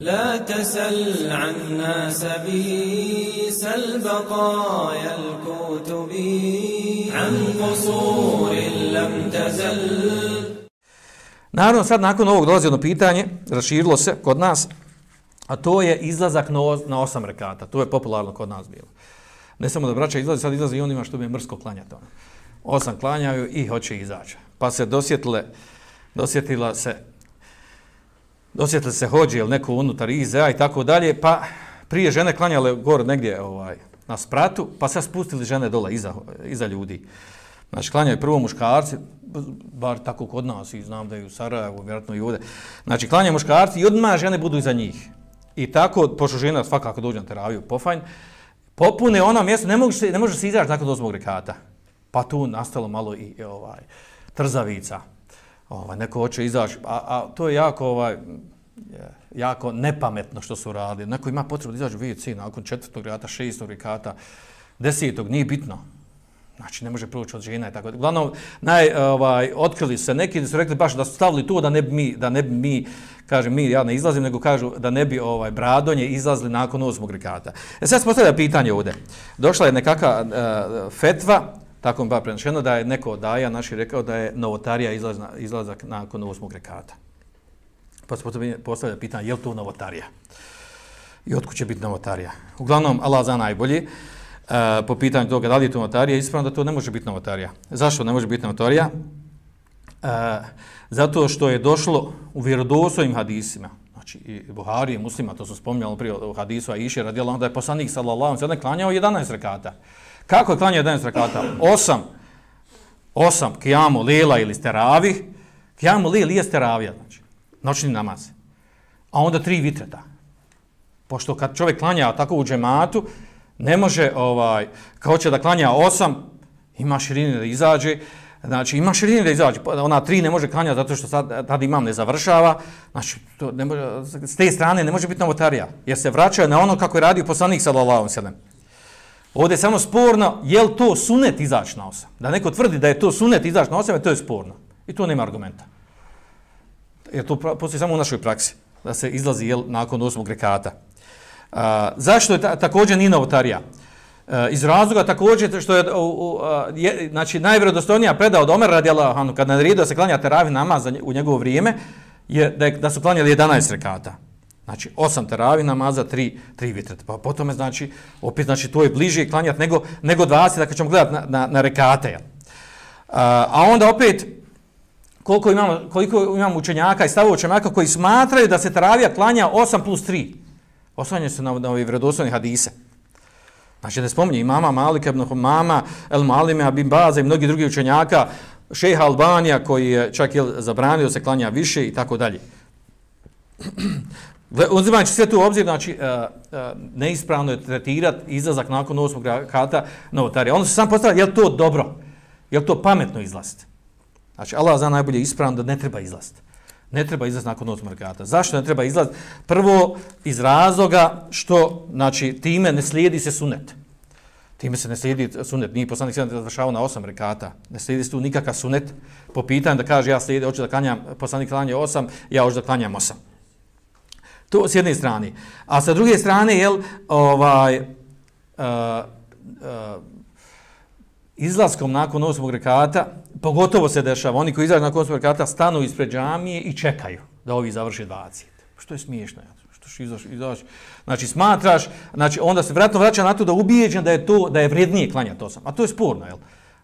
لا تسل عن ناس بي سل بقايا الكتب عن قصور لم تزل Naravno, sad nakon ovog dolazi jedno pitanje, raširilo se kod nas, a to je izlazak na, na osam rekata. To je popularno kod nas bilo. Ne samo da braća izlazi, sad izlazi i onima što bi je mrsko klanjati. Ono. Osam klanjaju i hoće izaći. Pa se dosjetile, dosjetila se dosjetili se hođe ili neko unutar iza i tako dalje, pa prije žene klanjale gore negdje ovaj, na spratu, pa se spustili žene dole iza, iza ljudi. Znači, klanjaju prvo muškarci, bar tako kod nas i znam da je u Sarajevu, vjerojatno i ovdje. Znači, klanjaju muškarci i odmah žene budu iza njih. I tako, pošto žena svakako dođe na teraviju, pofajn, popune ono mjesto, ne, se, ne može se izaći nakon dozmog rekata. Pa tu nastalo malo i, i ovaj trzavica. Ovaj, neko hoće izaći, a, a to je jako, ovaj, jako nepametno što su radili. Neko ima potrebu da izađu vidjeti nakon četvrtog rekata, šestog rekata, desetog, nije bitno. Znači, ne može proći od žena i tako. Uglavnom, naj, ovaj, otkrili se neki su rekli baš da su stavili to da ne bi mi, da ne bi mi kažem, mi, ja ne izlazim, nego kažu da ne bi ovaj bradonje izlazili nakon osmog rekata. E sad se postavlja pitanje ovdje. Došla je nekakva uh, fetva, tako mi ba prenošeno, da je neko od daja naši rekao da je novotarija izlazna, izlazak nakon osmog rekata. Pa se postavlja pitanje, je li to novotarija? I otkud će biti novotarija? Uglavnom, Allah za najbolji. Uh, po pitanju toga da li je to novotarija, ispravno da to ne može biti novotarija. Zašto ne može biti novotarija? Uh, zato što je došlo u vjerodosovim hadisima, znači i Buhari i muslima, to su spominjali prije u hadisu Aisha radijallahu anha da je poslanik sallallahu sallam ve klanjao 11 rekata. Kako je klanjao 11 rekata? 8 8 kijamu lila ili steravih, Kijamu lila je steravija, znači noćni namaz. A onda tri vitreta. Pošto kad čovjek klanja tako u džematu, ne može, ovaj, kao će da klanja 8, ima širine da izađe, Znači, ima širine da izađe, pa ona tri ne može klanjati zato što sad, tad imam ne završava. Znači, to ne može, s te strane ne može biti novotarija, jer se vraća na ono kako je radio poslanik sallallahu sallam. Ovdje je samo sporno, je li to sunet izaći na osam? Da neko tvrdi da je to sunet izaći na osam, to je sporno. I to nema argumenta. Jer to postoji samo u našoj praksi, da se izlazi jel, nakon osmog rekata. A, zašto je ta, također nije novotarija? A, e, iz razloga također što je, u, u, je znači najvjerodostojnija predao od Omer radijallahu Hanu, kad naredio se klanja teravih namaz u njegovo vrijeme je da, je, da su klanjali 11 rekata. Znači, osam teravi namaza, tri, tri vitrete. Pa potom je, znači, opet, znači, to je bliže klanjati nego, nego 20, dakle ćemo gledati na, na, na rekate. Ja. A, a onda opet, koliko imamo, koliko imamo učenjaka i stavo učenjaka koji smatraju da se teravija klanja 8 plus 3. Osvanje se na, na ovi vredoslovni hadise. Znači ne spominje imama Malika ibn Humama, El Malime, Abim Baza i mnogi drugi učenjaka, šeha Albanija koji je čak je zabranio se klanja više i tako dalje. Uzimajući sve tu obzir, znači uh, uh, neispravno je tretirati izlazak nakon osmog rakata novotarija. Ono se sam postavlja, je li to dobro? Je li to pametno izlaziti? Znači Allah zna najbolje ispravno da ne treba izlaziti. Ne treba izlaziti nakon osmog rakata. Zašto ne treba izlaziti? Prvo, iz razloga što, znači, time ne slijedi se sunet. Time se ne slijedi sunet. Nije poslanik sada završao na osam rekata. Ne slijedi se tu nikakav sunet. Po pitanju da kaže ja slijedi, hoću da klanjam, poslanik klanja osam, ja hoću da klanjam osam. To s jedne strane. A sa druge strane, jel, ovaj, uh, uh, izlaskom nakon osmog rekata, pogotovo se dešava, oni koji izađu nakon osmog rekata stanu ispred džamije i čekaju da ovi završe 20. Što je smiješno, što što izaš, izaš. Znači smatraš, znači onda se vratno vraća na to da ubijeđen da je to da je vrijednije klanjati osam. A to je sporno, jel?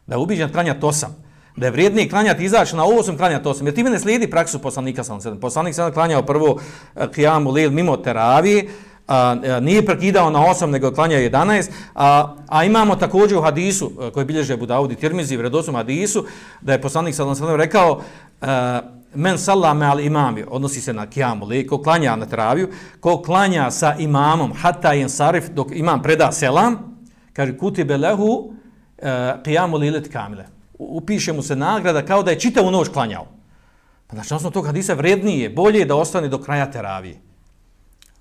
Da je ubijeđen klanjati osam. Da je vrijednije klanjati izaći na osam klanjati 8. Jer ti ne slijedi praksu poslanika sam sedam. Poslanik sam klanjao prvo e, kijamu lil mimo teravije, a, e, nije prekidao na 8, nego klanjao 11, a, a imamo također u hadisu, e, koji bilježe Budaudi Tirmizi, vredosom hadisu, da je poslanik sallam sallam rekao, a, men sallame al imami, odnosi se na kijamu, li, ko klanja na traviju, ko klanja sa imamom, hatta jen sarif, dok imam preda selam, kaže, kutibe lehu kijamu li ilet kamile. Upiše mu se nagrada kao da je čitavu noć klanjao. Pa znači, osnovno tog hadisa vrednije, bolje je da ostane do kraja teravije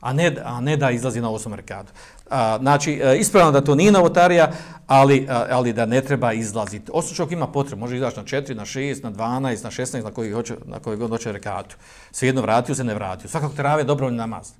a ne, a ne da izlazi na osam rekatu. A, znači, e, ispravno da to nije novotarija, ali, e, ali da ne treba izlaziti. Osam čovjek ima potrebu, može izaći na 4, na 6, na 12, na 16, na koji, hoće, na koji god hoće rekatu. Svejedno vratio se, ne vratio. Svakako terave je dobrovoljni namaz.